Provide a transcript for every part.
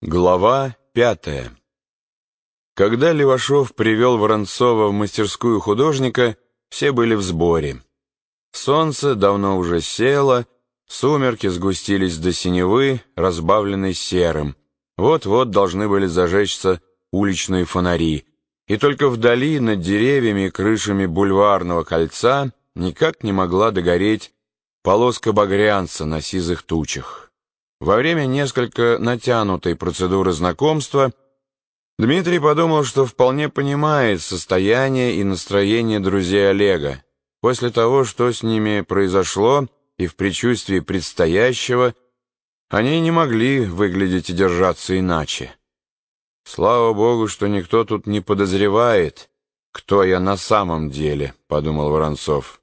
Глава пятая Когда Левашов привел Воронцова в мастерскую художника, все были в сборе. Солнце давно уже село, сумерки сгустились до синевы, разбавленной серым. Вот-вот должны были зажечься уличные фонари, и только вдали, над деревьями и крышами бульварного кольца, никак не могла догореть полоска багрянца на сизых тучах. Во время несколько натянутой процедуры знакомства Дмитрий подумал, что вполне понимает состояние и настроение друзей Олега. После того, что с ними произошло, и в предчувствии предстоящего, они не могли выглядеть и держаться иначе. «Слава Богу, что никто тут не подозревает, кто я на самом деле», — подумал Воронцов.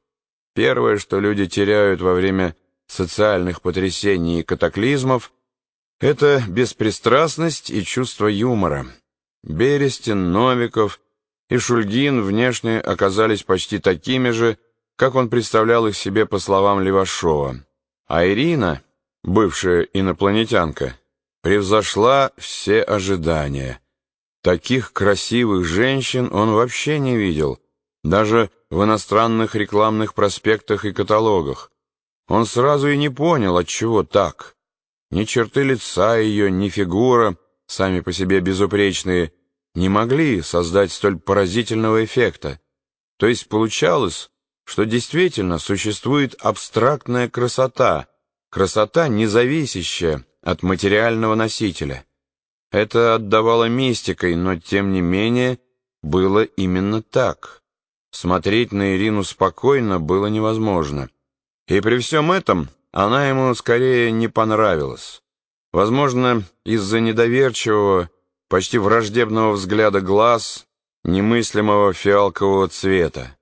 «Первое, что люди теряют во время социальных потрясений и катаклизмов — это беспристрастность и чувство юмора. Берестин, Новиков и Шульгин внешне оказались почти такими же, как он представлял их себе по словам Левашова. А Ирина, бывшая инопланетянка, превзошла все ожидания. Таких красивых женщин он вообще не видел, даже в иностранных рекламных проспектах и каталогах. Он сразу и не понял, отчего так. Ни черты лица ее, ни фигура, сами по себе безупречные, не могли создать столь поразительного эффекта. То есть получалось, что действительно существует абстрактная красота, красота, не зависящая от материального носителя. Это отдавало мистикой, но тем не менее было именно так. Смотреть на Ирину спокойно было невозможно. И при всем этом она ему скорее не понравилась. Возможно, из-за недоверчивого, почти враждебного взгляда глаз, немыслимого фиалкового цвета.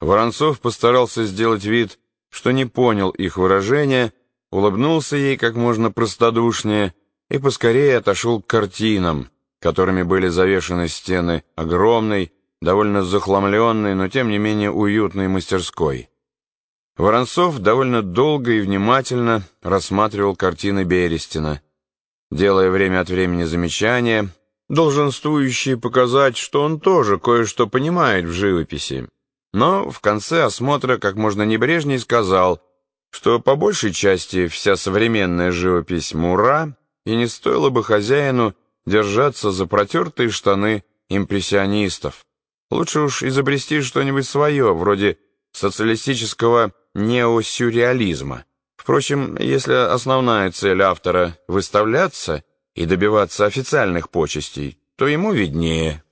Воронцов постарался сделать вид, что не понял их выражения, улыбнулся ей как можно простодушнее и поскорее отошел к картинам, которыми были завешаны стены огромной, довольно захламленной, но тем не менее уютной мастерской. Воронцов довольно долго и внимательно рассматривал картины Берестина, делая время от времени замечания, долженствующие показать, что он тоже кое-что понимает в живописи. Но в конце осмотра как можно небрежнее сказал, что по большей части вся современная живопись мура, и не стоило бы хозяину держаться за протертые штаны импрессионистов. Лучше уж изобрести что-нибудь свое, вроде социалистического неосюрреализма. Впрочем, если основная цель автора — выставляться и добиваться официальных почестей, то ему виднее.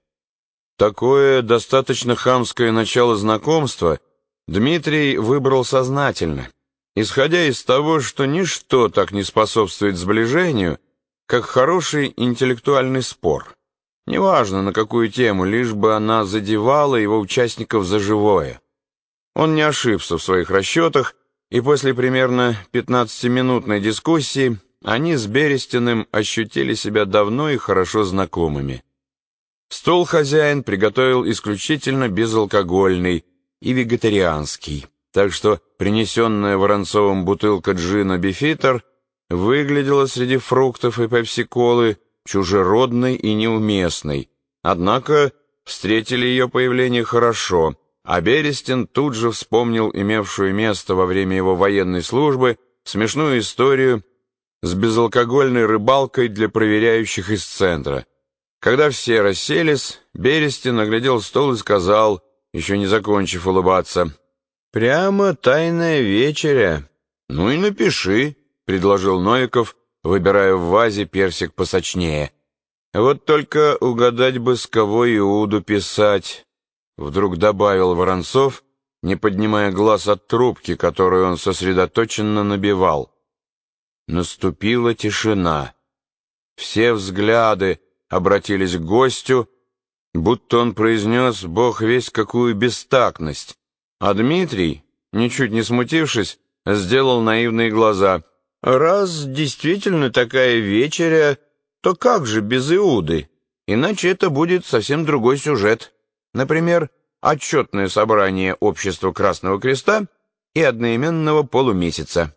Такое достаточно хамское начало знакомства Дмитрий выбрал сознательно, исходя из того, что ничто так не способствует сближению, как хороший интеллектуальный спор. Неважно, на какую тему, лишь бы она задевала его участников за живое. Он не ошибся в своих расчетах, и после примерно 15-минутной дискуссии они с Берестиным ощутили себя давно и хорошо знакомыми. Стол хозяин приготовил исключительно безалкогольный и вегетарианский, так что принесенная Воронцовым бутылка джина «Бифитер» выглядела среди фруктов и пепси-колы чужеродной и неуместной, однако встретили ее появление хорошо — а Берестин тут же вспомнил имевшую место во время его военной службы смешную историю с безалкогольной рыбалкой для проверяющих из центра. Когда все расселись, Берестин оглядел стол и сказал, еще не закончив улыбаться, «Прямо тайная вечеря. Ну и напиши», — предложил Новиков, выбирая в вазе персик посочнее. «Вот только угадать бы, с кого Иуду писать». Вдруг добавил Воронцов, не поднимая глаз от трубки, которую он сосредоточенно набивал. Наступила тишина. Все взгляды обратились к гостю, будто он произнес «Бог весь какую бестактность». А Дмитрий, ничуть не смутившись, сделал наивные глаза. «Раз действительно такая вечеря, то как же без Иуды? Иначе это будет совсем другой сюжет». Например, отчетное собрание Общества Красного Креста и одноименного полумесяца.